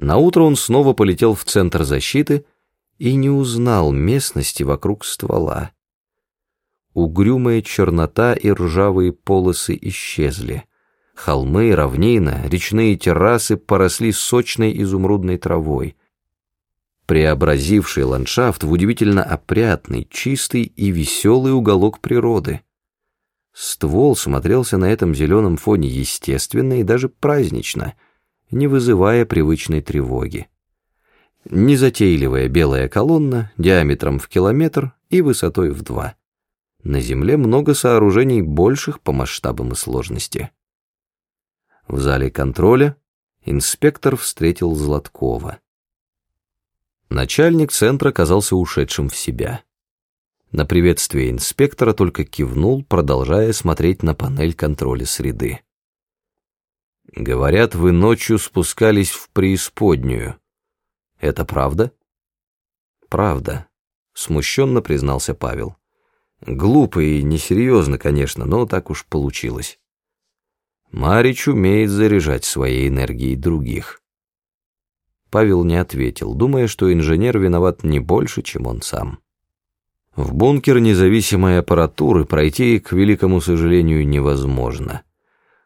Наутро он снова полетел в центр защиты и не узнал местности вокруг ствола. Угрюмая чернота и ржавые полосы исчезли. Холмы, равнина, речные террасы поросли сочной изумрудной травой. Преобразивший ландшафт в удивительно опрятный, чистый и веселый уголок природы. Ствол смотрелся на этом зеленом фоне естественно и даже празднично, не вызывая привычной тревоги. Незатейливая белая колонна диаметром в километр и высотой в два. На Земле много сооружений больших по масштабам и сложности. В зале контроля инспектор встретил Златкова. Начальник центра казался ушедшим в себя. На приветствие инспектора только кивнул, продолжая смотреть на панель контроля среды. «Говорят, вы ночью спускались в преисподнюю. Это правда?» «Правда», — смущенно признался Павел. «Глупо и несерьезно, конечно, но так уж получилось. Марич умеет заряжать своей энергией других». Павел не ответил, думая, что инженер виноват не больше, чем он сам. В бункер независимой аппаратуры пройти, к великому сожалению, невозможно.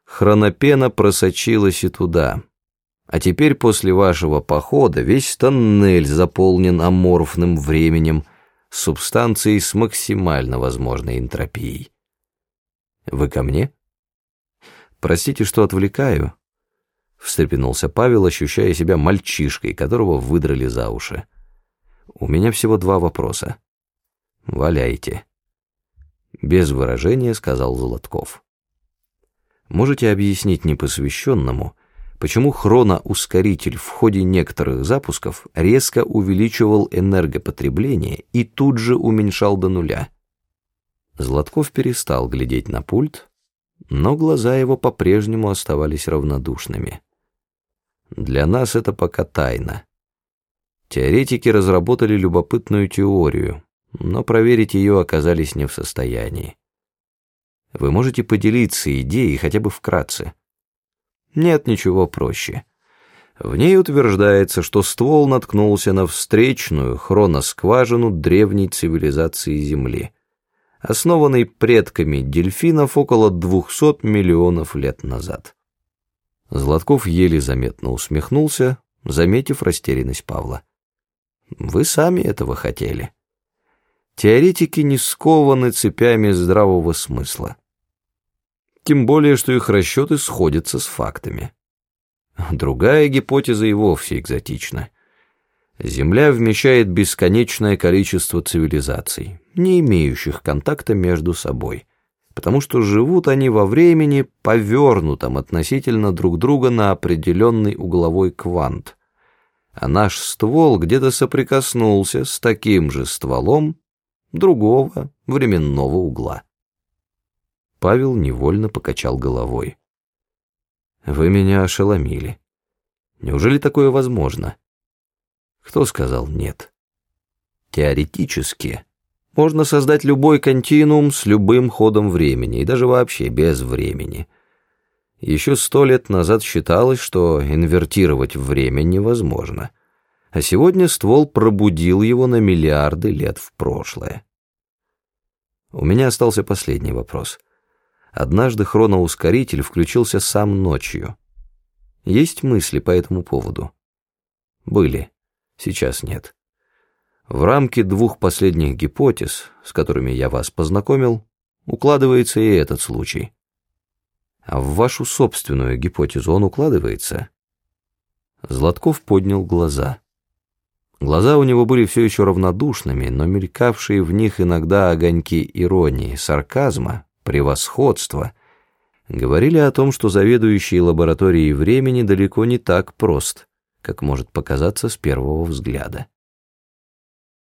Хронопена просочилась и туда. А теперь после вашего похода весь тоннель заполнен аморфным временем, субстанцией с максимально возможной энтропией. Вы ко мне? Простите, что отвлекаю, встрепенулся Павел, ощущая себя мальчишкой, которого выдрали за уши. У меня всего два вопроса. «Валяйте», — без выражения сказал Золотков. «Можете объяснить непосвященному, почему хроноускоритель в ходе некоторых запусков резко увеличивал энергопотребление и тут же уменьшал до нуля?» Златков перестал глядеть на пульт, но глаза его по-прежнему оставались равнодушными. «Для нас это пока тайна. Теоретики разработали любопытную теорию, но проверить ее оказались не в состоянии. Вы можете поделиться идеей хотя бы вкратце. Нет ничего проще. В ней утверждается, что ствол наткнулся на встречную хроноскважину древней цивилизации Земли, основанной предками дельфинов около 200 миллионов лет назад. Златков еле заметно усмехнулся, заметив растерянность Павла. «Вы сами этого хотели». Теоретики не скованы цепями здравого смысла. Тем более, что их расчеты сходятся с фактами. Другая гипотеза и вовсе экзотична. Земля вмещает бесконечное количество цивилизаций, не имеющих контакта между собой, потому что живут они во времени, повернутом относительно друг друга на определенный угловой квант, а наш ствол где-то соприкоснулся с таким же стволом другого временного угла. Павел невольно покачал головой. «Вы меня ошеломили. Неужели такое возможно?» Кто сказал «нет»? Теоретически можно создать любой континуум с любым ходом времени, и даже вообще без времени. Еще сто лет назад считалось, что инвертировать время невозможно — а сегодня ствол пробудил его на миллиарды лет в прошлое. У меня остался последний вопрос. Однажды хроноускоритель включился сам ночью. Есть мысли по этому поводу? Были. Сейчас нет. В рамки двух последних гипотез, с которыми я вас познакомил, укладывается и этот случай. А в вашу собственную гипотезу он укладывается? Златков поднял глаза. Глаза у него были все еще равнодушными, но мелькавшие в них иногда огоньки иронии, сарказма, превосходства говорили о том, что заведующий лабораторией времени далеко не так прост, как может показаться с первого взгляда.